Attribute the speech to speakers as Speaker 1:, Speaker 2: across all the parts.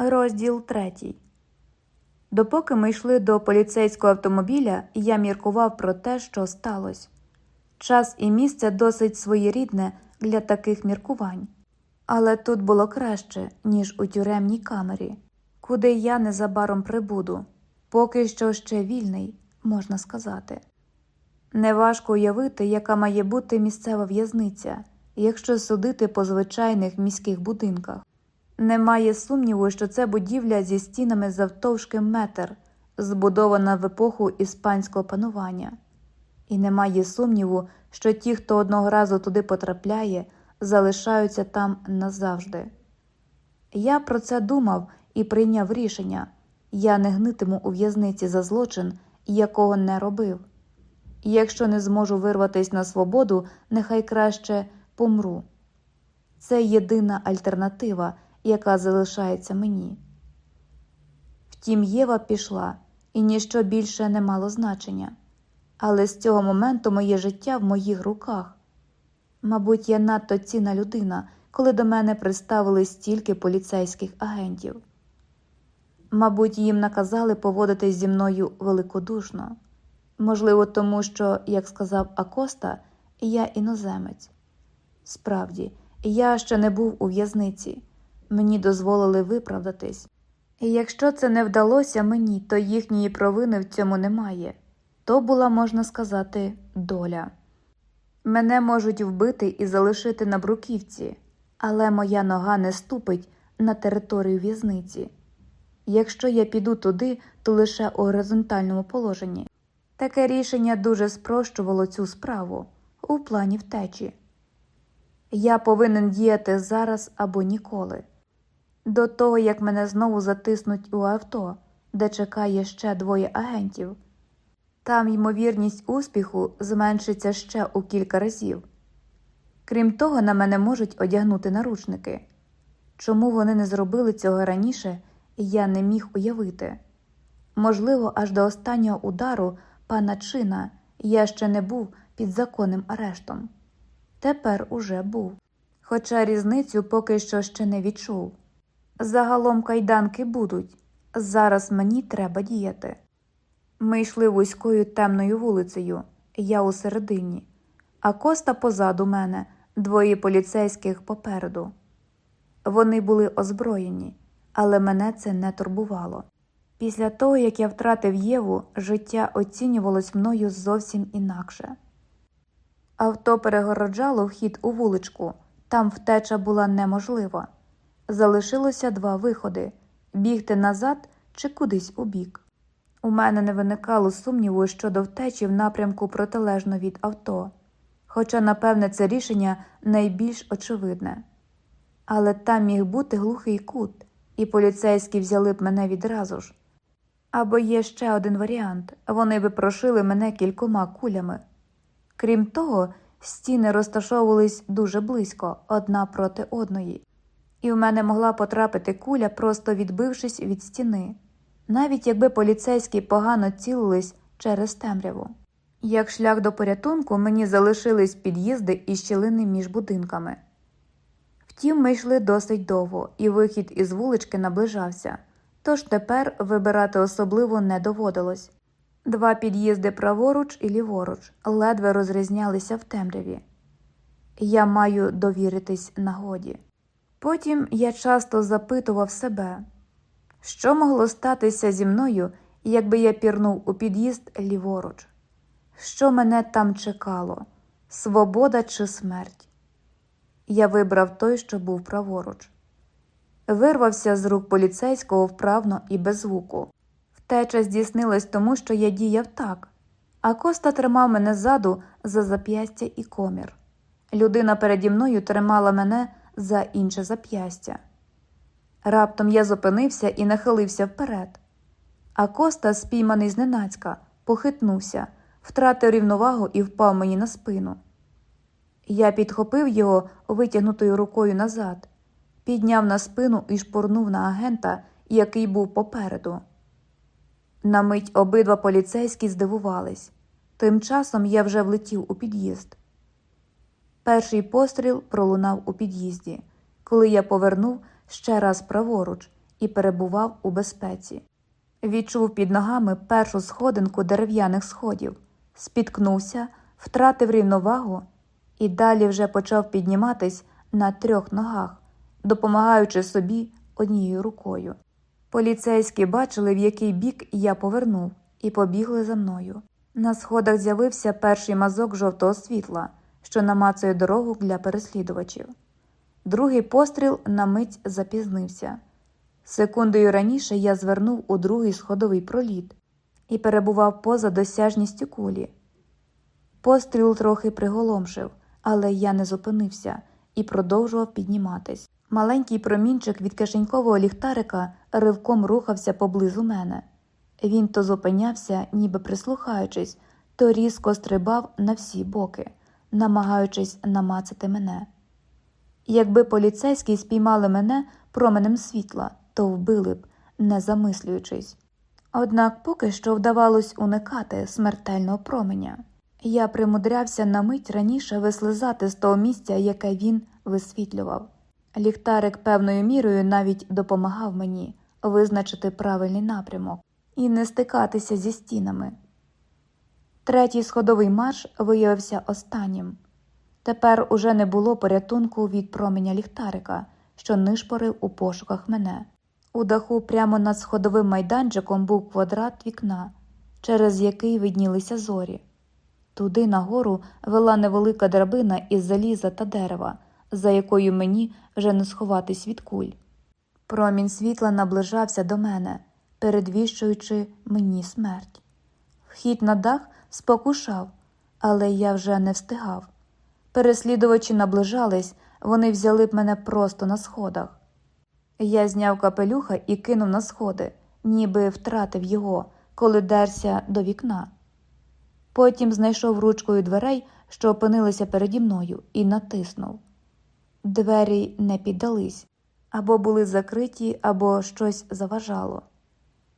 Speaker 1: Розділ третій. Допоки ми йшли до поліцейського автомобіля, я міркував про те, що сталося. Час і місце досить своєрідне для таких міркувань, але тут було краще, ніж у тюремній камері, куди я незабаром прибуду, поки що ще вільний, можна сказати. Неважко уявити, яка має бути місцева в'язниця, якщо судити по звичайних міських будинках. Немає сумніву, що це будівля зі стінами завтовшки метр, збудована в епоху іспанського панування, і немає сумніву, що ті, хто одного разу туди потрапляє, залишаються там назавжди. Я про це думав і прийняв рішення я не гнитиму у в'язниці за злочин, якого не робив. Якщо не зможу вирватися на свободу, нехай краще помру. Це єдина альтернатива яка залишається мені. Втім, Єва пішла, і ніщо більше не мало значення, але з цього моменту моє життя в моїх руках. Мабуть, я надто цінна людина, коли до мене приставили стільки поліцейських агентів. Мабуть, їм наказали поводитись зі мною великодушно, можливо, тому що, як сказав Акоста, я іноземець. Справді, я ще не був у в'язниці. Мені дозволили виправдатись, і якщо це не вдалося мені, то їхньої провини в цьому немає. То була, можна сказати, доля. Мене можуть вбити і залишити на бруківці, але моя нога не ступить на територію в'язниці. Якщо я піду туди, то лише у горизонтальному положенні. Таке рішення дуже спрощувало цю справу у плані втечі. Я повинен діяти зараз або ніколи до того як мене знову затиснуть у авто, де чекає ще двоє агентів. Там ймовірність успіху зменшиться ще у кілька разів. Крім того, на мене можуть одягнути наручники. Чому вони не зробили цього раніше, я не міг уявити. Можливо, аж до останнього удару пана чина я ще не був під законним арештом. Тепер уже був, хоча різницю поки що ще не відчув. Загалом кайданки будуть. Зараз мені треба діяти. Ми йшли вузькою темною вулицею, я у середині, а коста позаду мене, двоє поліцейських попереду. Вони були озброєні, але мене це не турбувало. Після того, як я втратив Єву, життя оцінювалось мною зовсім інакше. Авто перегороджало вхід у вуличку, там втеча була неможлива. Залишилося два виходи бігти назад чи кудись у бік. У мене не виникало сумніву щодо втечі в напрямку протилежно від авто, хоча, напевне, це рішення найбільш очевидне. Але там міг бути глухий кут, і поліцейські взяли б мене відразу ж. Або є ще один варіант вони би прошили мене кількома кулями. Крім того, стіни розташовувались дуже близько одна проти одної і в мене могла потрапити куля, просто відбившись від стіни, навіть якби поліцейські погано цілились через темряву. Як шлях до порятунку мені залишились під'їзди і щілини між будинками. Втім, ми йшли досить довго, і вихід із вулички наближався, тож тепер вибирати особливо не доводилось. Два під'їзди праворуч і ліворуч ледве розрізнялися в темряві. Я маю довіритись нагоді. Потім я часто запитував себе, що могло статися зі мною, якби я пірнув у під'їзд ліворуч, що мене там чекало, свобода чи смерть. Я вибрав той, що був праворуч, вирвався з рук поліцейського вправно і без звуку. Втеча здійснилась тому, що я діяв так, а коста тримав мене ззаду за зап'ястя і комір. Людина переді мною тримала мене за інше зап'ястя. Раптом я зупинився і нахилився вперед. А коста, спійманий зненацька, похитнувся, втратив рівновагу і впав мені на спину. Я підхопив його витягнутою рукою назад, підняв на спину і шпурнув на агента, який був попереду. На мить обидва поліцейські здивувались. Тим часом я вже влетів у під'їзд. Перший постріл пролунав у під'їзді, коли я повернув ще раз праворуч і перебував у безпеці. Відчув під ногами першу сходинку дерев'яних сходів, спіткнувся, втратив рівновагу і далі вже почав підніматись на трьох ногах, допомагаючи собі однією рукою. Поліцейські бачили, в який бік я повернув, і побігли за мною. На сходах з'явився перший мазок жовтого світла, що намацує дорогу для переслідувачів. Другий постріл на мить запізнився. Секундою раніше я звернув у другий сходовий проліт і перебував поза досяжністю кулі. Постріл трохи приголомшив, але я не зупинився і продовжував підніматись. Маленький промінчик від кишенькового ліхтарика ривком рухався поблизу мене. Він то зупинявся, ніби прислухаючись, то різко стрибав на всі боки, намагаючись намацати мене. Якби поліцейські спіймали мене променем світла, то вбили б, не замислюючись. Однак поки що вдавалось уникати смертельного променя. Я примудрявся на мить раніше вислизати з того місця, яке він висвітлював. Ліхтарик певною мірою навіть допомагав мені визначити правильний напрямок і не стикатися зі стінами. Третій сходовий марш виявився останнім. Тепер уже не було порятунку від променя ліхтарика, що нишпорив у пошуках мене. У даху прямо над сходовим майданчиком був квадрат вікна, через який виднілися зорі. Туди нагору вела невелика драбина із заліза та дерева, за якою мені вже не сховатись від куль. Промінь світла наближався до мене, передвіщуючи мені смерть. Вхід на дах спокушав, але я вже не встигав. Переслідувачі наближались, вони взяли б мене просто на сходах. Я зняв капелюха і кинув на сходи, ніби втратив його, коли дерся до вікна. Потім знайшов ручкою дверей, що опинилися переді мною, і натиснув. Двері не піддались або були закриті, або щось заважало.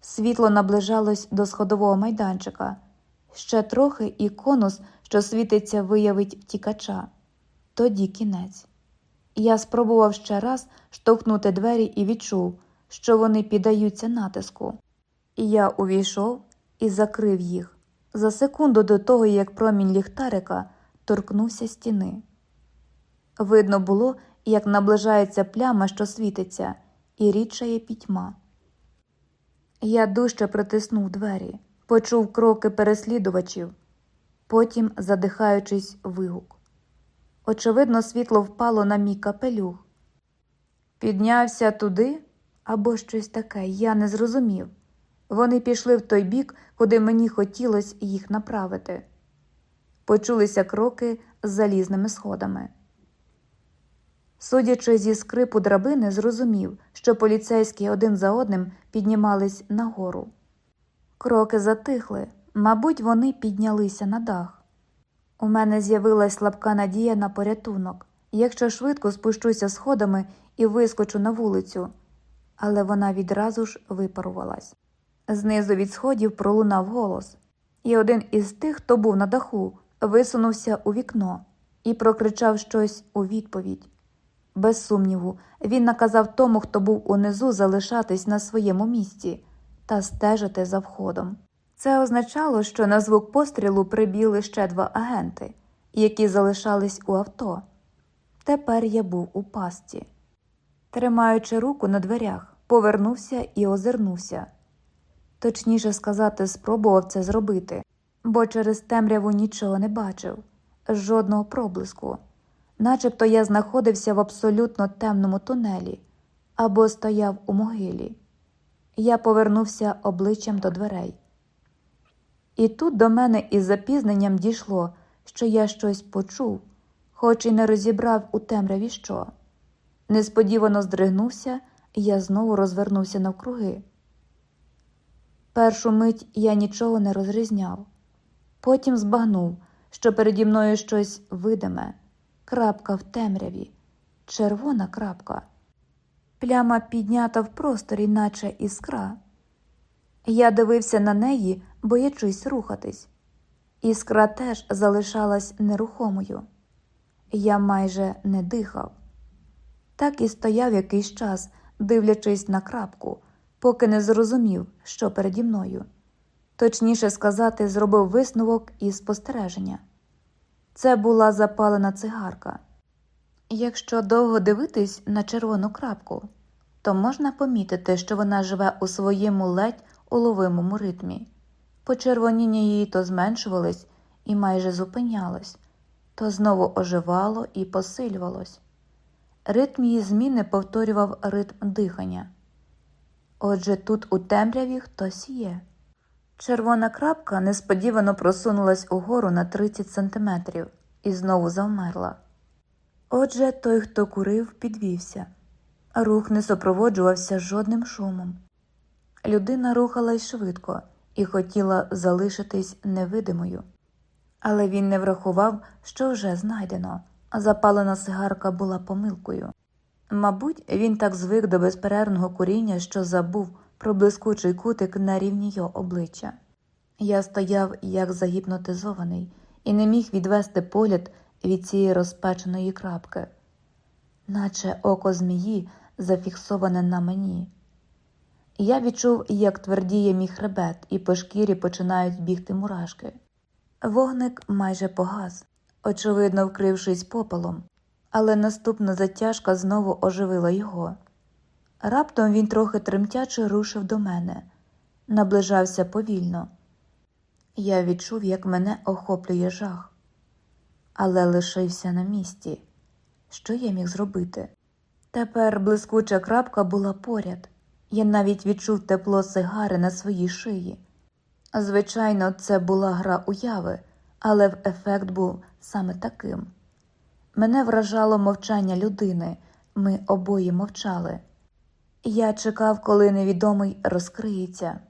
Speaker 1: Світло наближалось до сходового майданчика. Ще трохи і конус, що світиться, виявить втікача. Тоді кінець. Я спробував ще раз штовхнути двері і відчув, що вони піддаються натиску. Я увійшов і закрив їх за секунду до того, як промінь ліхтарика торкнувся стіни. Видно було, як наближається пляма, що світиться, і рідшає пітьма. Я дужче притиснув двері, почув кроки переслідувачів, потім, задихаючись, вигук. Очевидно, світло впало на мій капелюх. Піднявся туди або щось таке, я не зрозумів. Вони пішли в той бік, куди мені хотілося їх направити. Почулися кроки з залізними сходами. Судячи зі скрипу драбини, зрозумів, що поліцейські один за одним піднімались нагору. Кроки затихли, мабуть, вони піднялися на дах. У мене з'явилась слабка надія на порятунок, якщо швидко спущуся сходами і вискочу на вулицю, але вона відразу ж випарувалась. Знизу від сходів пролунав голос, і один із тих, хто був на даху, висунувся у вікно і прокричав щось у відповідь. Без сумніву, він наказав тому, хто був унизу, залишатись на своєму місці та стежити за входом. Це означало, що на звук пострілу прибіли ще два агенти, які залишались у авто. Тепер я був у пастці. Тримаючи руку на дверях, повернувся і озирнувся. Точніше сказати, спробував це зробити, бо через темряву нічого не бачив, жодного проблиску начебто я знаходився в абсолютно темному тунелі або стояв у могилі. Я повернувся обличчям до дверей. І тут до мене із запізненням дійшло, що я щось почув, хоч і не розібрав у темряві що. Несподівано здригнувся, і я знову розвернувся навкруги. Першу мить я нічого не розрізняв, потім збагнув, що переді мною щось видиме, крапка в темряві, червона крапка, пляма піднята в просторі, наче іскра. Я дивився на неї, боячись рухатись. Іскра теж залишалась нерухомою. Я майже не дихав. Так і стояв якийсь час, дивлячись на крапку, поки не зрозумів, що переді мною. Точніше сказати, зробив висновок і спостереження. Це була запалена цигарка. Якщо довго дивитись на червону крапку, то можна помітити, що вона живе у своєму ледь уловимому ритмі. Почервоніння її то зменшувалось і майже зупинялось, то знову оживало і посилювалось. Ритм її зміни повторював ритм дихання. Отже, тут у темряві хтось є. Червона крапка несподівано просунулась угору на 30 сантиметрів і знову завмерла. Отже, той, хто курив, підвівся. Рух не супроводжувався жодним шумом. Людина рухалась швидко і хотіла залишитись невидимою. Але він не врахував, що вже знайдено, запалена сигарка була помилкою. Мабуть, він так звик до безперервного куріння, що забув про блискучий кутик на рівні його обличчя. Я стояв як загіпнотизований і не міг відвести погляд від цієї розпеченої крапки, наче око змії зафіксоване на мені. Я відчув, як твердіє мій хребет, і по шкірі починають бігти мурашки. Вогник майже погас, очевидно, вкрившись попелом, але наступна затяжка знову оживила його. Раптом він трохи тремтяче рушив до мене, наближався повільно. Я відчув, як мене охоплює жах, але лишився на місці. Що я міг зробити? Тепер блискуча крапка була поряд. Я навіть відчув тепло сигари на своїй шиї. Звичайно, це була гра уяви, але в ефект був саме таким. Мене вражало мовчання людини, ми обоє мовчали. Я чекав, коли невідомий розкриється,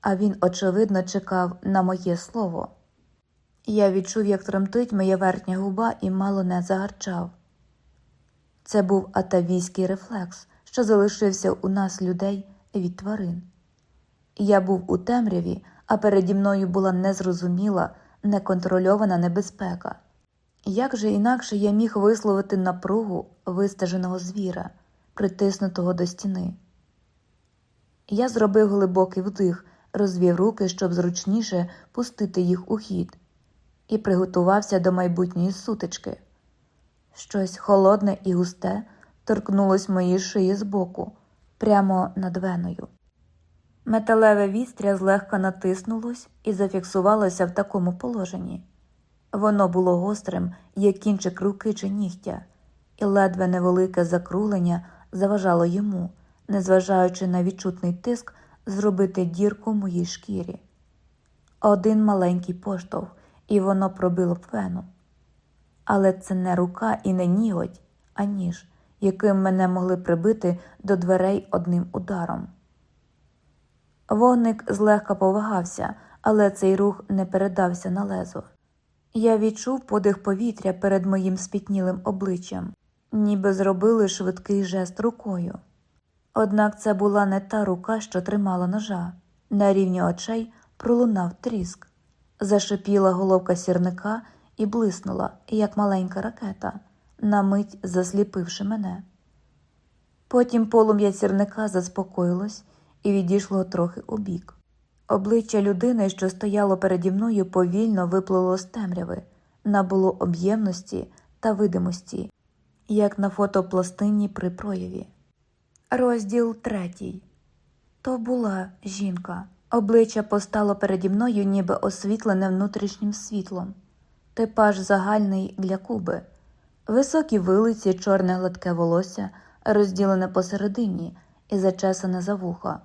Speaker 1: а він, очевидно, чекав на моє слово. Я відчув, як тремтить моя верхня губа і мало не загарчав. Це був атавійський рефлекс, що залишився у нас людей від тварин. Я був у темряві, а переді мною була незрозуміла, неконтрольована небезпека. Як же інакше я міг висловити напругу вистеженого звіра, притиснутого до стіни? Я зробив глибокий вдих, розвів руки, щоб зручніше пустити їх у хід, і приготувався до майбутньої сутички. Щось холодне і густе торкнулось моїй шиї збоку, прямо над веною. Металеве вістря злегка натиснулось і зафіксувалося в такому положенні. Воно було гострим, як кінчик руки чи нігтя, і ледве невелике закруглення заважало йому, незважаючи на відчутний тиск, зробити дірку в моїй шкірі. Один маленький поштовх, і воно пробило б вену. Але це не рука і не ніготь, а ніж, яким мене могли прибити до дверей одним ударом. Вогник злегка повагався, але цей рух не передався на лезо. Я відчув подих повітря перед моїм спітнілим обличчям, ніби зробили швидкий жест рукою. Однак це була не та рука, що тримала ножа. На рівні очей пролунав тріск. Зашипіла головка сірника і блиснула, як маленька ракета, на мить засліпивши мене. Потім полум'я сірника заспокоїлось і відійшло трохи убік. Обличчя людини, що стояло переді мною, повільно виплило з темряви, набуло об'ємності та видимості, як на фотопластині при прояві. Розділ третій. То була жінка. Обличчя постало переді мною, ніби освітлене внутрішнім світлом, типаж загальний для куби, високі вилиці, чорне гладке волосся, розділене посередині і зачесане за вуха,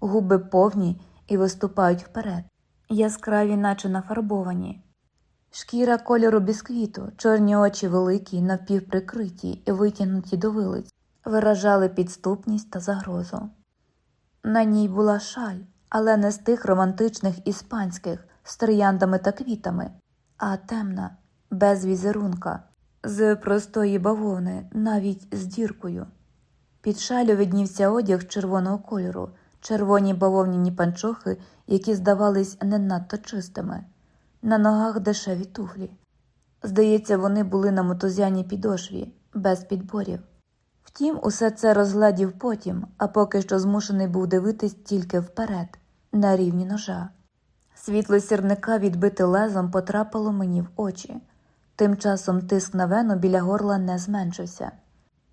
Speaker 1: губи повні і виступають вперед, яскраві, наче нафарбовані, шкіра кольору бісквіту, чорні очі великі, напівприкриті і витягнуті до вилиць, виражали підступність та загрозу. На ній була шаль, але не з тих романтичних іспанських з трояндами та квітами, а темна, без візерунка, з простої бавовни, навіть з діркою. Під шалю виднівся одяг червоного кольору, червоні бавовняні панчохи, які здавались не надто чистими, на ногах дешеві туфлі. Здається, вони були на мотузяній підошві, без підборів. Втім, усе це розглядів потім, а поки що змушений був дивитись тільки вперед, на рівні ножа. Світло сірника відбите лезом потрапило мені в очі. Тим часом тиск на вену біля горла не зменшився.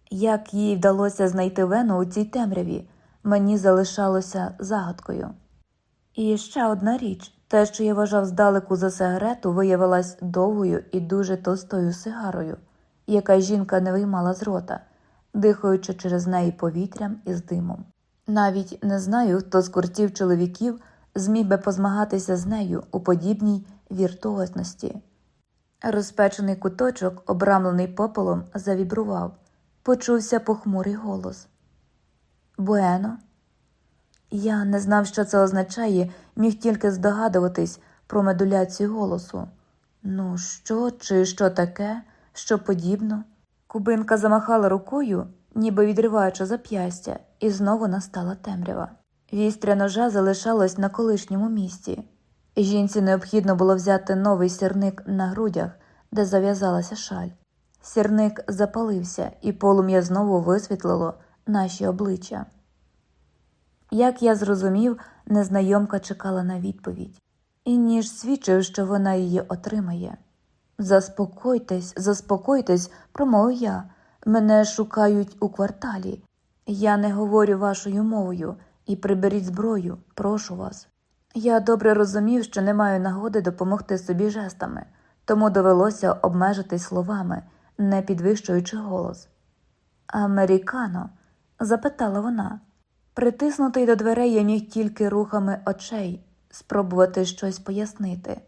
Speaker 1: Як їй вдалося знайти вену у цій темряві, мені залишалося загадкою. І ще одна річ те, що я вважав здалеку за сигарету, виявилась довгою і дуже товстою сигарою, яка жінка не виймала з рота, дихаючи через неї повітрям і з димом. Навіть не знаю, хто з куртів чоловіків зміг би позмагатися з нею у подібній віртуозності. Розпечений куточок, обрамлений попелом, завібрував, почувся похмурий голос. Буено. Я не знав, що це означає, міг тільки здогадуватись про медуляцію голосу. Ну, що чи що таке, що подібно? Кубинка замахала рукою, ніби відриваючи зап'ястя, і знову настала темрява. Вістря ножа залишалось на колишньому місці. Жінці необхідно було взяти новий сірник на грудях, де зав'язалася шаль. Сірник запалився, і полум'я знову висвітлило наші обличчя. Як я зрозумів, незнайомка чекала на відповідь, і ніж свідчив, що вона її отримає. Заспокойтесь, заспокойтесь, промовив я. Мене шукають у кварталі. Я не говорю вашою мовою і приберіть зброю, прошу вас. Я добре розумів, що не маю нагоди допомогти собі жестами, тому довелося обмежитись словами, не підвищуючи голос. Американо? запитала вона. Притиснутий до дверей я міг тільки рухами очей спробувати щось пояснити.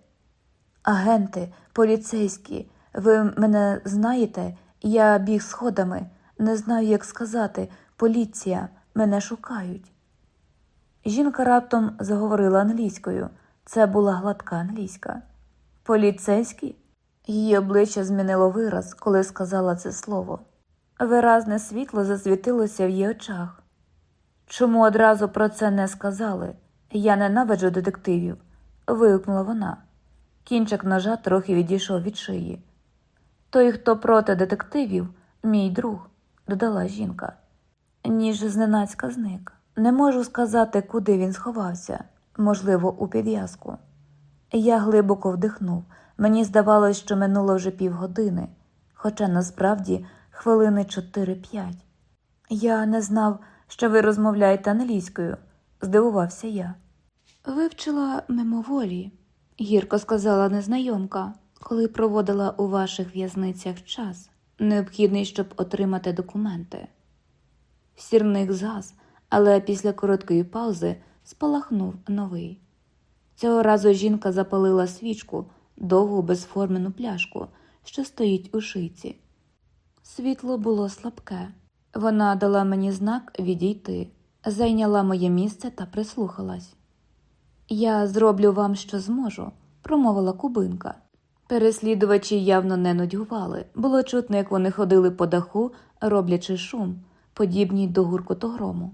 Speaker 1: Агенти, поліцейські, ви мене знаєте? Я біг сходами, не знаю, як сказати. Поліція, мене шукають. Жінка раптом заговорила англійською. Це була гладка англійська. Поліцейські? Її обличчя змінило вираз, коли сказала це слово. Виразне світло засвітилося в її очах. Чому одразу про це не сказали? Я ненавиджу детективів, вигукнула вона. Кінчик ножа трохи відійшов від шиї. Той, хто проти детективів, мій друг, додала жінка. Ніж зненацька зник. Не можу сказати, куди він сховався, можливо, у підв'язку. Я глибоко вдихнув. Мені здавалось, що минуло вже півгодини, хоча насправді хвилини чотири-п'ять. Я не знав, що ви розмовляєте англійською, здивувався я. Вивчила мимоволі, гірко сказала незнайомка, коли проводила у ваших в'язницях час, необхідний, щоб отримати документи. Сірник згас, але після короткої паузи спалахнув новий. Цього разу жінка запалила свічку, довгу безформену пляшку, що стоїть у шийці. Світло було слабке. Вона дала мені знак відійти, зайняла моє місце та прислухалась. Я зроблю вам, що зможу, промовила кубинка. Переслідувачі явно не нудьгували. Було чутно, як вони ходили по даху, роблячи шум, подібній до гуркоту грому.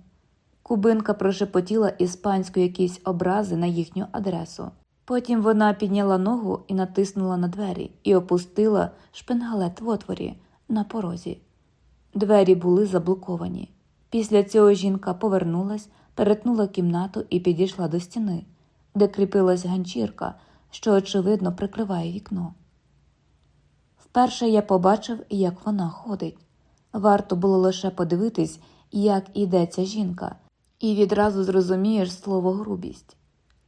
Speaker 1: Кубинка прошепотіла іспанською якісь образи на їхню адресу. Потім вона підняла ногу і натиснула на двері і опустила шпингалет в отворі на порозі. Двері були заблоковані. Після цього жінка повернулась, перетнула кімнату і підійшла до стіни, де кріпилась ганчірка, що, очевидно, прикриває вікно. Вперше я побачив, як вона ходить. Варто було лише подивитись, як іде ця жінка, і відразу зрозумієш слово грубість.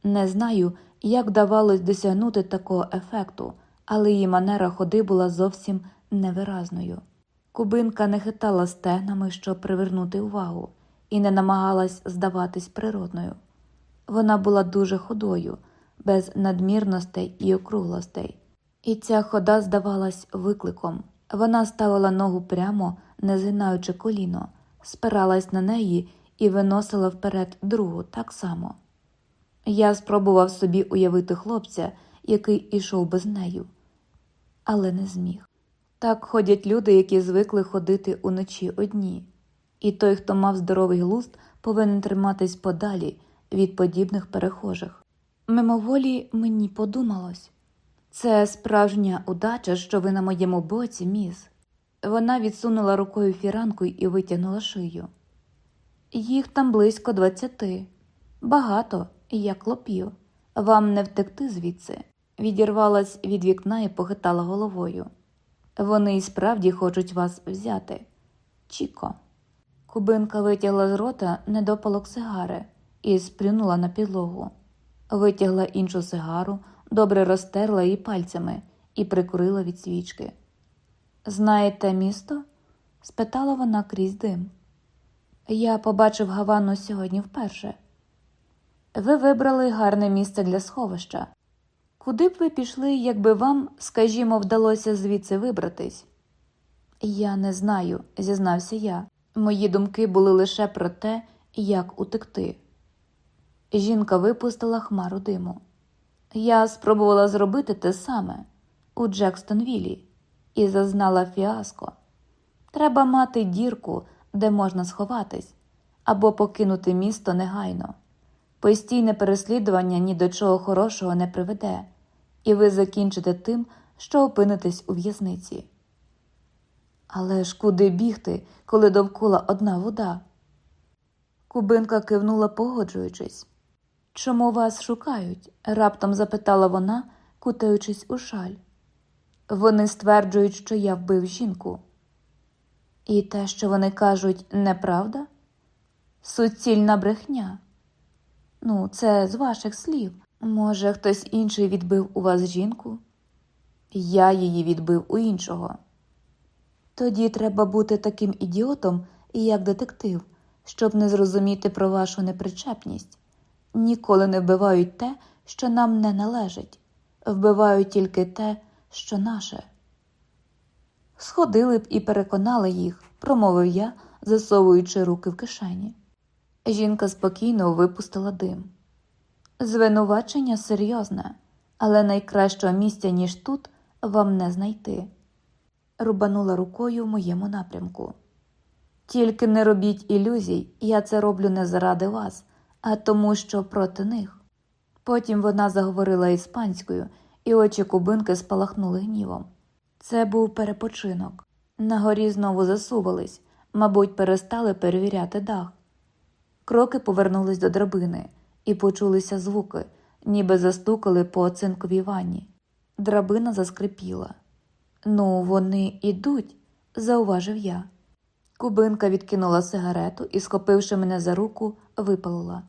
Speaker 1: Не знаю, як вдавалось досягнути такого ефекту, але її манера ходи була зовсім невиразною. Кубинка не хитала стегнами, щоб привернути увагу, і не намагалась здаватись природною. Вона була дуже худою, без надмірностей і округлостей, і ця хода здавалась викликом. Вона ставила ногу прямо, не згинаючи коліно, спиралась на неї і виносила вперед другу так само. Я спробував собі уявити хлопця, який ішов без нею, але не зміг. Так ходять люди, які звикли ходити уночі одні, і той, хто мав здоровий глузд, повинен триматись подалі від подібних перехожих. Мимоволі мені подумалось це справжня удача, що ви на моєму боці, міс. Вона відсунула рукою фіранку і витягнула шию. Їх там близько двадцяти. Багато, як лопів. Вам не втекти звідси. Відірвалась від вікна і похитала головою. Вони і справді хочуть вас взяти. Чіко. Кубинка витягла з рота недопалок сигари і сплюнула на підлогу. Витягла іншу сигару, добре розтерла її пальцями і прикурила від свічки. Знаєте місто? спитала вона крізь дим. Я побачив Гавану сьогодні вперше. Ви вибрали гарне місце для сховища. Куди б ви пішли, якби вам, скажімо, вдалося звідси вибратись? Я не знаю, зізнався я. Мої думки були лише про те, як утекти. Жінка випустила хмару диму. Я спробувала зробити те саме у Джекстонвілі і зазнала фіаско. Треба мати дірку, де можна сховатись, або покинути місто негайно. Постійне переслідування ні до чого хорошого не приведе, і ви закінчите тим, що опинитесь у в'язниці. Але ж куди бігти, коли довкола одна вода? Кубинка кивнула, погоджуючись. Чому вас шукають? раптом запитала вона, кутаючись у шаль. Вони стверджують, що я вбив жінку. І те, що вони кажуть, неправда? Суцільна брехня. Ну, це з ваших слів. Може, хтось інший відбив у вас жінку? Я її відбив у іншого. Тоді треба бути таким ідіотом, як детектив, щоб не зрозуміти про вашу непричепність. Ніколи не вбивають те, що нам не належить, вбивають тільки те, що наше. Сходили б і переконали їх, промовив я, засовуючи руки в кишені. Жінка спокійно випустила дим. Звинувачення серйозне, але найкращого місця, ніж тут, вам не знайти. Рубанула рукою в моєму напрямку. Тільки не робіть ілюзій, я це роблю не заради вас, а тому, що проти них. Потім вона заговорила іспанською, і очі кубинки спалахнули гнівом. Це був перепочинок. На горі знову засувались, мабуть, перестали перевіряти дах. Кроки повернулись до драбини, і почулися звуки, ніби застукали по оцинковій ванні. Драбина заскрипіла. Ну, вони ідуть, зауважив я. Кубинка відкинула сигарету і, схопивши мене за руку, випалила.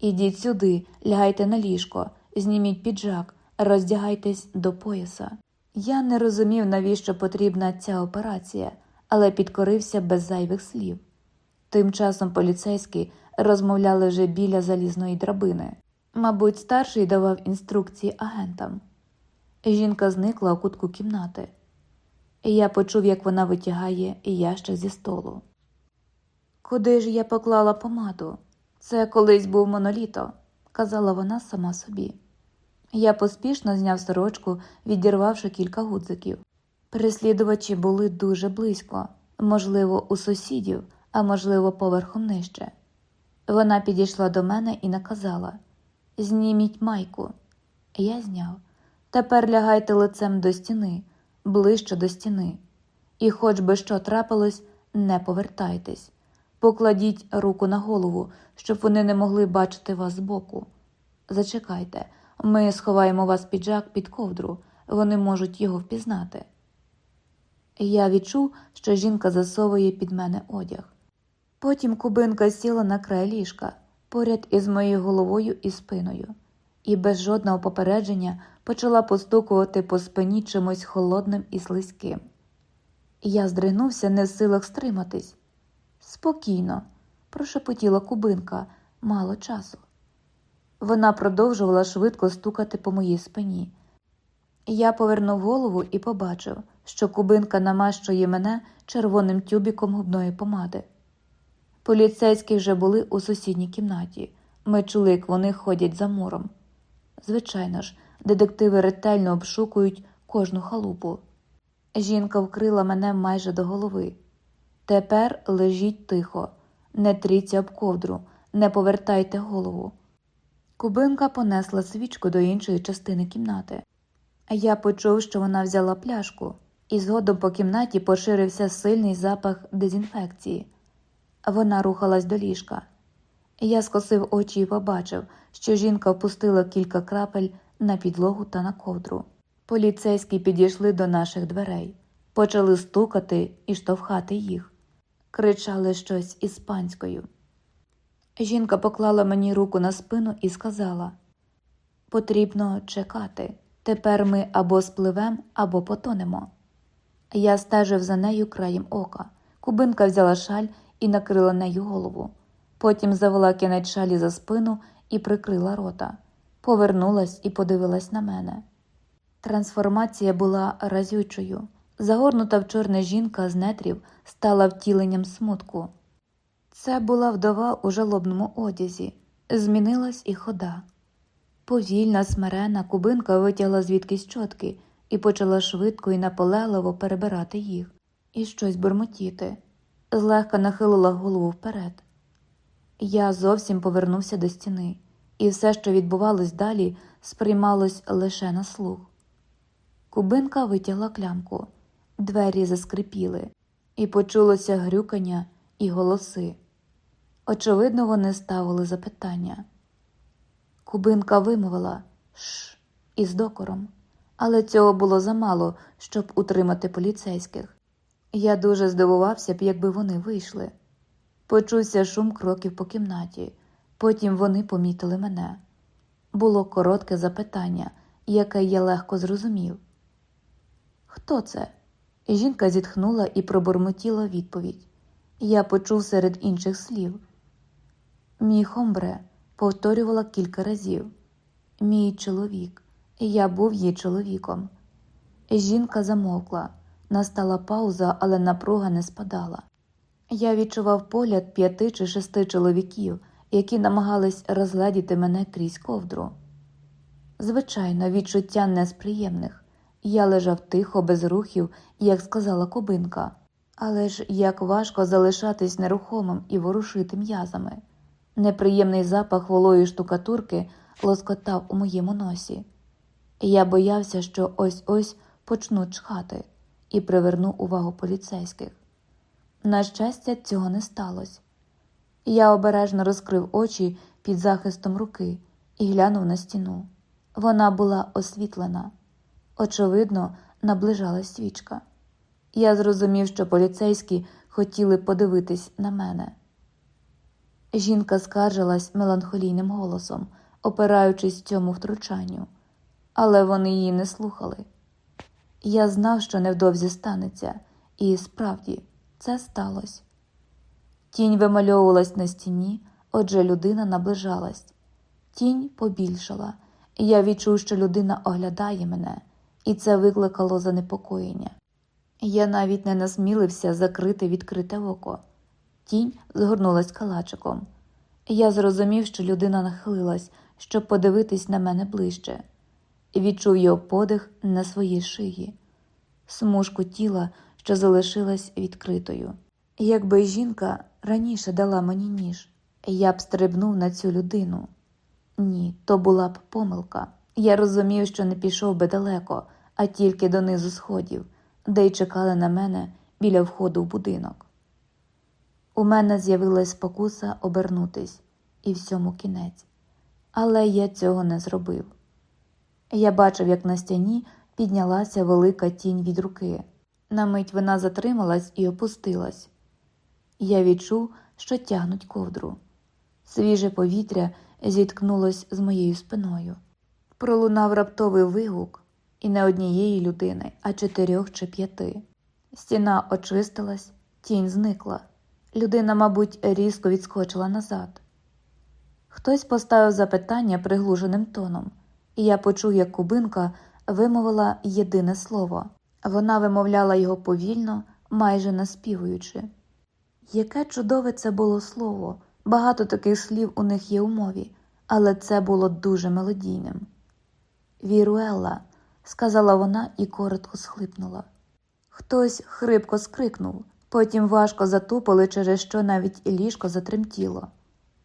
Speaker 1: Ідіть сюди, лягайте на ліжко, зніміть піджак, роздягайтесь до пояса. Я не розумів, навіщо потрібна ця операція, але підкорився без зайвих слів. Тим часом поліцейські розмовляли вже біля залізної драбини. Мабуть, старший давав інструкції агентам. Жінка зникла у кутку кімнати. Я почув, як вона витягає ящик зі столу. Куди ж я поклала помаду? Це колись був моноліто, казала вона сама собі. Я поспішно зняв сорочку, відірвавши кілька гудзиків. Переслідувачі були дуже близько, можливо, у сусідів, а можливо, поверхом нижче. Вона підійшла до мене і наказала Зніміть майку. Я зняв. Тепер лягайте лицем до стіни, ближче до стіни, і, хоч би що трапилось, не повертайтесь. Покладіть руку на голову, щоб вони не могли бачити вас збоку. Зачекайте, ми сховаємо вас піджак під ковдру, вони можуть його впізнати. Я відчув, що жінка засовує під мене одяг. Потім кубинка сіла на край ліжка поряд із моєю головою і спиною, і без жодного попередження почала постукувати по спині чимось холодним і слизьким. Я здригнувся, не в силах стриматись. Спокійно, прошепотіла кубинка мало часу. Вона продовжувала швидко стукати по моїй спині. Я повернув голову і побачив, що кубинка намащує мене червоним тюбіком губної помади. Поліцейські вже були у сусідній кімнаті. Ми чули, як вони ходять за муром. Звичайно ж, детективи ретельно обшукують кожну халупу. Жінка вкрила мене майже до голови. Тепер лежіть тихо, не тріться об ковдру, не повертайте голову. Кубинка понесла свічку до іншої частини кімнати. Я почув, що вона взяла пляшку і згодом по кімнаті поширився сильний запах дезінфекції. Вона рухалась до ліжка. Я скосив очі і побачив, що жінка впустила кілька крапель на підлогу та на ковдру. Поліцейські підійшли до наших дверей, почали стукати і штовхати їх, кричали щось іспанською. Жінка поклала мені руку на спину і сказала: Потрібно чекати. Тепер ми або спливем, або потонемо. Я стежив за нею краєм ока. Кубинка взяла шаль і накрила нею голову. Потім завела кінець шалі за спину і прикрила рота, повернулась і подивилась на мене. Трансформація була разючою. Загорнута в чорне жінка з нетрів стала втіленням смутку. Це була вдова у жалобному одязі, змінилась і хода. Повільна, смирена кубинка витягла звідкись чотки і почала швидко і наполегливо перебирати їх і щось бурмотіти, злегка нахилила голову вперед. Я зовсім повернувся до стіни, і все, що відбувалось далі, сприймалось лише на слух. Кубинка витягла клямку, двері заскрипіли, і почулося грюкання і голоси. Очевидно, вони ставили запитання. Кубинка вимовила «Ш» із докором, але цього було замало, щоб утримати поліцейських. Я дуже здивувався б, якби вони вийшли. Почувся шум кроків по кімнаті, потім вони помітили мене. Було коротке запитання, яке я легко зрозумів. Хто це? Жінка зітхнула і пробурмотіла відповідь. Я почув серед інших слів. Мій хомбре повторювала кілька разів. Мій чоловік, я був її чоловіком. Жінка замовкла, настала пауза, але напруга не спадала. Я відчував погляд п'яти чи шести чоловіків, які намагались розгледіти мене крізь ковдру. Звичайно, відчуття не з приємних. Я лежав тихо, без рухів, як сказала кубинка, але ж як важко залишатись нерухомим і ворушити м'язами. Неприємний запах волої штукатурки лоскотав у моєму носі. Я боявся, що ось ось почнуть чхати, і приверну увагу поліцейських. На щастя, цього не сталося. Я обережно розкрив очі під захистом руки і глянув на стіну. Вона була освітлена. Очевидно, наближалась свічка. Я зрозумів, що поліцейські хотіли подивитись на мене. Жінка скаржилась меланхолійним голосом, опираючись цьому втручанню, але вони її не слухали. Я знав, що невдовзі станеться, і справді це сталося. Тінь вимальовувалась на стіні, отже людина наближалась. Тінь побільшала, я відчув, що людина оглядає мене, і це викликало занепокоєння. Я навіть не насмілився закрити відкрите око. Тінь згорнулась калачиком. Я зрозумів, що людина нахилилась, щоб подивитись на мене ближче, відчув його подих на своїй шиї, смужку тіла, що залишилась відкритою. Якби жінка раніше дала мені ніж, я б стрибнув на цю людину. Ні, то була б помилка. Я розумів, що не пішов би далеко, а тільки донизу сходів, де й чекали на мене біля входу в будинок. У мене з'явилась спокуса обернутись, і всьому кінець, але я цього не зробив. Я бачив, як на стіні піднялася велика тінь від руки. На мить вона затрималась і опустилась. Я відчув, що тягнуть ковдру. Свіже повітря зіткнулось з моєю спиною. Пролунав раптовий вигук і не однієї людини, а чотирьох чи п'яти. Стіна очистилась, тінь зникла. Людина, мабуть, різко відскочила назад. Хтось поставив запитання приглуженим тоном, і я почув, як кубинка вимовила єдине слово. Вона вимовляла його повільно, майже наспівуючи. Яке чудове це було слово, багато таких слів у них є у мові, але це було дуже мелодійним. Віруелла, сказала вона і коротко схлипнула. Хтось хрипко скрикнув, потім важко затупали, через що навіть і ліжко затремтіло.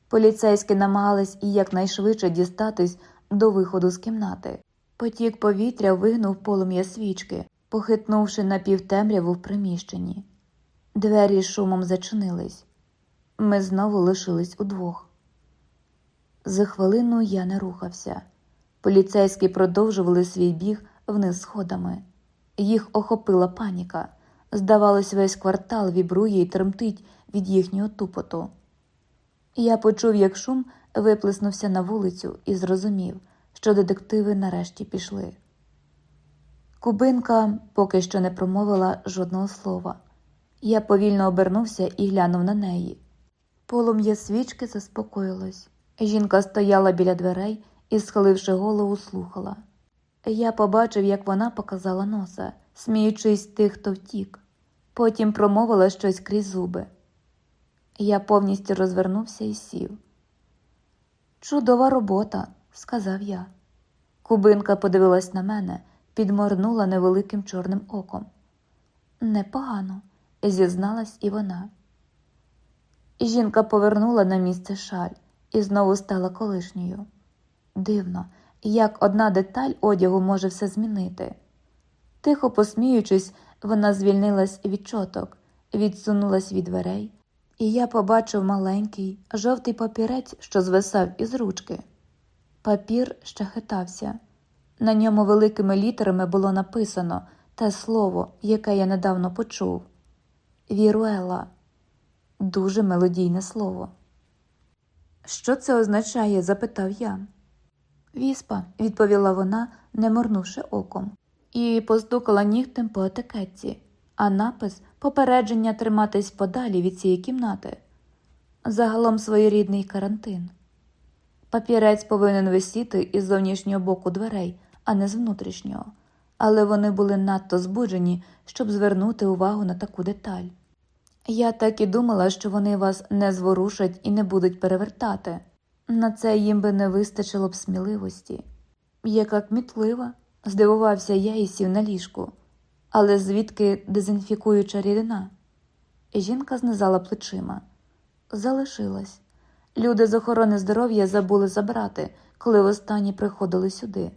Speaker 1: Поліцейські намагались і якнайшвидше дістатись до виходу з кімнати. Потік повітря вигнув полум'я свічки, похитнувши напівтемряву в приміщенні. Двері шумом зачинились. Ми знову лишились удвох. За хвилину я не рухався. Поліцейські продовжували свій біг вниз сходами. Їх охопила паніка. Здавалось, весь квартал вібрує і тремтить від їхнього тупоту. Я почув, як шум виплеснувся на вулицю і зрозумів, що детективи нарешті пішли. Кубинка поки що не промовила жодного слова. Я повільно обернувся і глянув на неї. Полум'я свічки заспокоїлось. Жінка стояла біля дверей і, схиливши голову, слухала. Я побачив, як вона показала носа, сміючись тих, хто втік. Потім промовила щось крізь зуби. Я повністю розвернувся і сів. Чудова робота, сказав я. Кубинка подивилась на мене, підморнула невеликим чорним оком. Непогано, зізналась і вона. Жінка повернула на місце шаль і знову стала колишньою. Дивно, як одна деталь одягу може все змінити. Тихо посміючись, вона звільнилась від чоток, відсунулась від дверей, і я побачив маленький, жовтий папірець, що звисав із ручки. Папір ще хитався. На ньому великими літерами було написано те слово, яке я недавно почув Віруела. Дуже мелодійне слово. Що це означає? запитав я. Віспа, відповіла вона, не морнувши оком, і постукала нігтем по етикетці, а напис попередження триматись подалі від цієї кімнати. Загалом своєрідний карантин. Папірець повинен висіти із зовнішнього боку дверей, а не з внутрішнього, але вони були надто збуджені, щоб звернути увагу на таку деталь. Я так і думала, що вони вас не зворушать і не будуть перевертати. На це їм би не вистачило б сміливості. Яка кмітлива, здивувався я і сів на ліжку, але звідки дезінфікуюча рідина? Жінка знизала плечима. Залишилась. Люди з охорони здоров'я забули забрати, коли востаннє приходили сюди.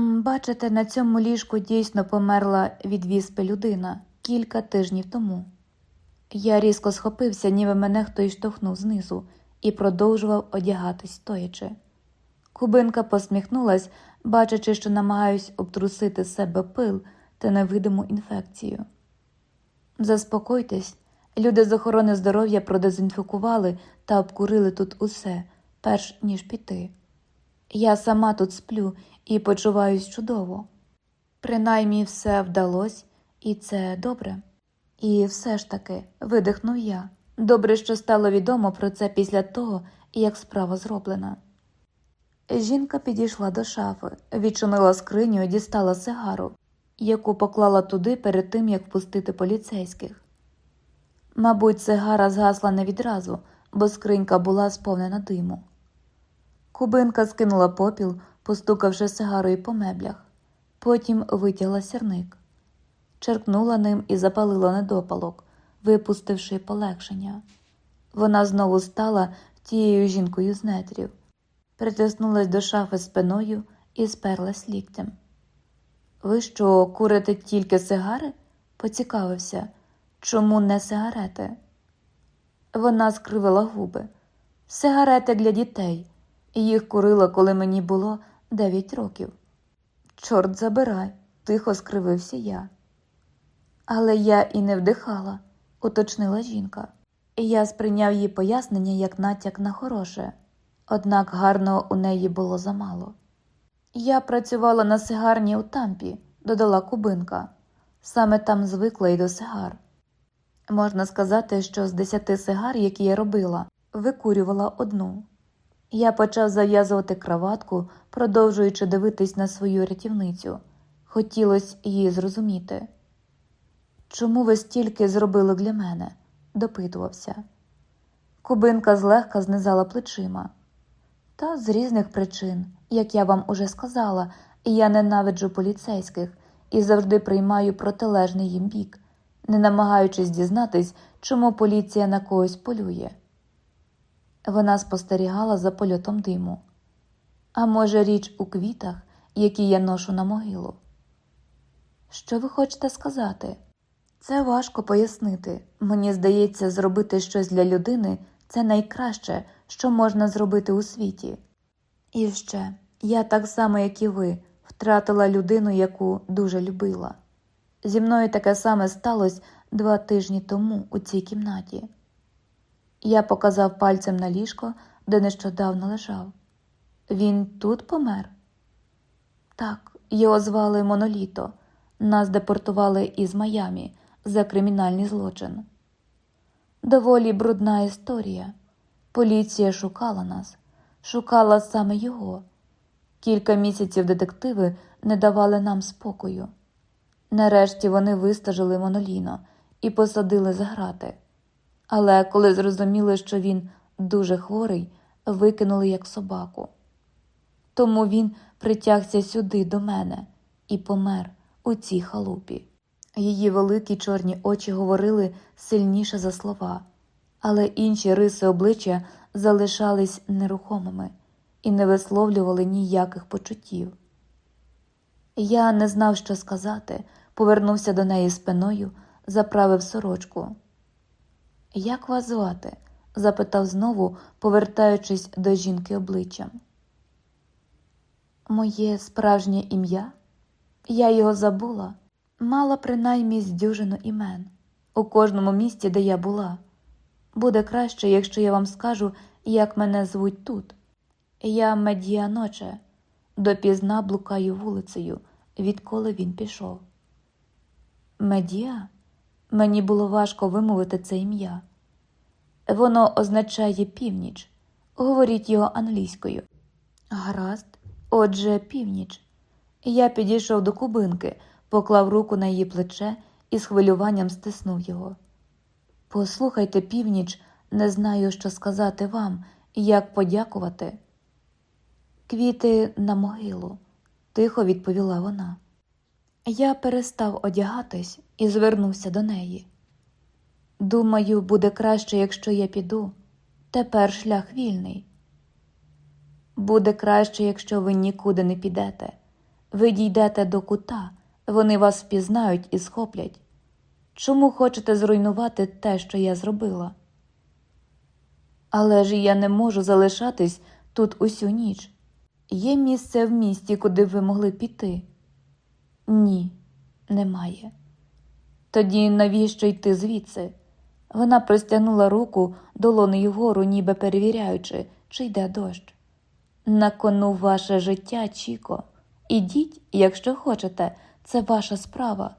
Speaker 1: Бачите, на цьому ліжку дійсно померла від віспи людина кілька тижнів тому. Я різко схопився, ніби мене хтось штовхнув знизу, і продовжував одягатись стоячи. Кубинка посміхнулась, бачачи, що намагаюсь обтрусити себе пил та невидиму інфекцію. Заспокойтесь, люди з охорони здоров'я продезінфікували та обкурили тут усе, перш ніж піти. Я сама тут сплю і почуваюсь чудово. Принаймні все вдалося, і це добре. І все ж таки видихнув я. Добре, що стало відомо про це після того, як справа зроблена. Жінка підійшла до шафи, відчинила скриню і дістала сигару, яку поклала туди перед тим, як впустити поліцейських. Мабуть, сигара згасла не відразу, бо скринька була сповнена диму. Кубинка скинула попіл, постукавши сигарою по меблях, потім витягла сірник черкнула ним і запалила недопалок, випустивши полегшення. Вона знову стала тією жінкою з нетрів, притиснулась до шафи спиною і сперлась ліктем. Ви що, курите тільки сигари? поцікавився. Чому не сигарети? Вона скривила губи. Сигарети для дітей. Їх курила, коли мені було дев'ять років. Чорт забирай, тихо скривився я. Але я і не вдихала, уточнила жінка. Я сприйняв її пояснення як натяк на хороше, однак гарного у неї було замало. Я працювала на сигарні у тампі, додала кубинка, саме там звикла й до сигар. Можна сказати, що з десяти сигар, які я робила, викурювала одну. Я почав зав'язувати краватку, продовжуючи дивитись на свою рятівницю. Хотілося її зрозуміти. Чому ви стільки зробили для мене? допитувався. Кубинка злегка знизала плечима. Та з різних причин, як я вам уже сказала, я ненавиджу поліцейських і завжди приймаю протилежний їм бік, не намагаючись дізнатись, чому поліція на когось полює. Вона спостерігала за польотом диму. А може, річ у квітах, які я ношу на могилу. Що ви хочете сказати? Це важко пояснити. Мені здається, зробити щось для людини це найкраще, що можна зробити у світі. І ще я так само, як і ви, втратила людину, яку дуже любила. Зі мною таке саме сталося два тижні тому у цій кімнаті. Я показав пальцем на ліжко, де нещодавно лежав. Він тут помер? Так, його звали Моноліто. Нас депортували із Майамі за кримінальний злочин. Доволі брудна історія. Поліція шукала нас, шукала саме його. Кілька місяців детективи не давали нам спокою. Нарешті вони вистажили Моноліно і посадили за грати. Але коли зрозуміли, що він дуже хворий, викинули як собаку. Тому він притягся сюди до мене і помер у цій халупі. Її великі чорні очі говорили сильніше за слова, але інші риси обличчя залишались нерухомими і не висловлювали ніяких почуттів. Я не знав, що сказати, повернувся до неї спиною, заправив сорочку. Як вас звати? запитав знову, повертаючись до жінки обличчям. Моє справжнє ім'я? Я його забула, мала принаймні з дюжину імен у кожному місті, де я була. Буде краще, якщо я вам скажу, як мене звуть тут. Я Медіаноче, допізна блукаю вулицею, відколи він пішов. Медіа? Мені було важко вимовити це ім'я. Воно означає північ. Говоріть його англійською. Гаразд, отже, північ. Я підійшов до кубинки, поклав руку на її плече і з хвилюванням стиснув його. Послухайте, північ, не знаю, що сказати вам, як подякувати. Квіти на могилу, тихо відповіла вона. Я перестав одягатись і звернувся до неї. Думаю, буде краще, якщо я піду. Тепер шлях вільний. Буде краще, якщо ви нікуди не підете. Ви дійдете до кута, вони вас впізнають і схоплять. Чому хочете зруйнувати те, що я зробила? Але ж я не можу залишатись тут усю ніч. Є місце в місті, куди ви могли піти? Ні, немає. Тоді навіщо йти звідси? Вона простягнула руку долонею вгору, ніби перевіряючи, чи йде дощ. На кону ваше життя, Чіко. Ідіть, якщо хочете, це ваша справа.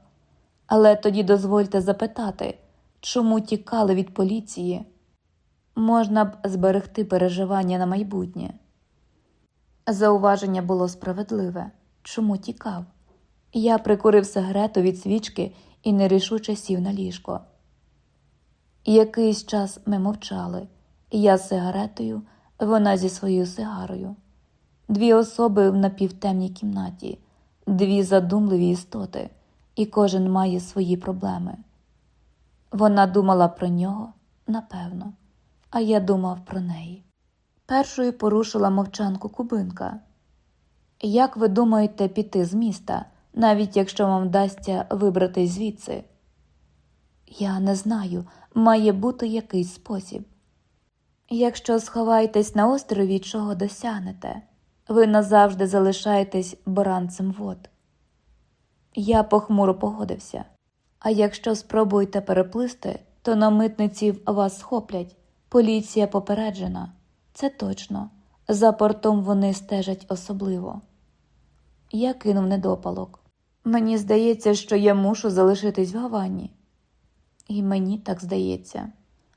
Speaker 1: Але тоді дозвольте запитати, чому тікали від поліції? Можна б зберегти переживання на майбутнє. Зауваження було справедливе чому тікав? Я прикурив сигарету від свічки і нерішуче сів на ліжко. Якийсь час ми мовчали, я з сигаретою, вона зі своєю сигарою. Дві особи в напівтемній кімнаті, дві задумливі істоти, і кожен має свої проблеми. Вона думала про нього, напевно, а я думав про неї. Першою порушила мовчанку кубинка. Як ви думаєте піти з міста, навіть якщо вам вдасться вибратись звідси? Я не знаю, має бути якийсь спосіб. Якщо сховаєтесь на острові, чого досягнете, ви назавжди залишаєтесь баранцем вод. Я похмуро погодився. А якщо спробуєте переплисти, то на митниці вас схоплять. Поліція попереджена. Це точно. За портом вони стежать особливо. Я кинув недопалок. Мені здається, що я мушу залишитись в Гавані. І мені так здається.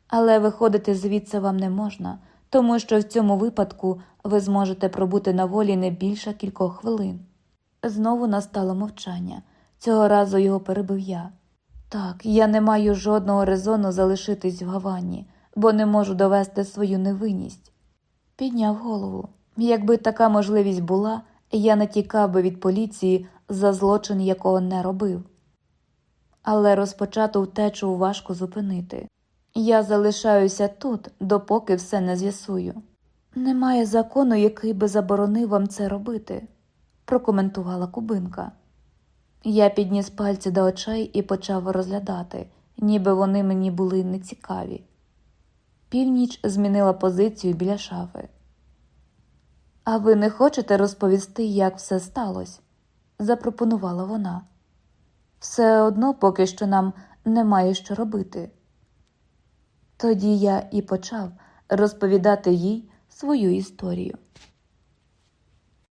Speaker 1: Але виходити звідси вам не можна, тому що в цьому випадку ви зможете пробути на волі не більше кількох хвилин. Знову настало мовчання. Цього разу його перебив я. Так, я не маю жодного резону залишитись в Гавані, бо не можу довести свою невинність. Підняв голову. Якби така можливість була, я не тікав би від поліції за злочин, якого не робив. Але розпочату втечу важко зупинити. Я залишаюся тут, допоки все не з'ясую. Немає закону, який би заборонив вам це робити, прокоментувала Кубинка. Я підніс пальці до очей і почав розглядати, ніби вони мені були нецікаві. Північ змінила позицію біля шафи. А ви не хочете розповісти, як все сталося? запропонувала вона. Все одно поки що нам немає що робити. Тоді я і почав розповідати їй свою історію.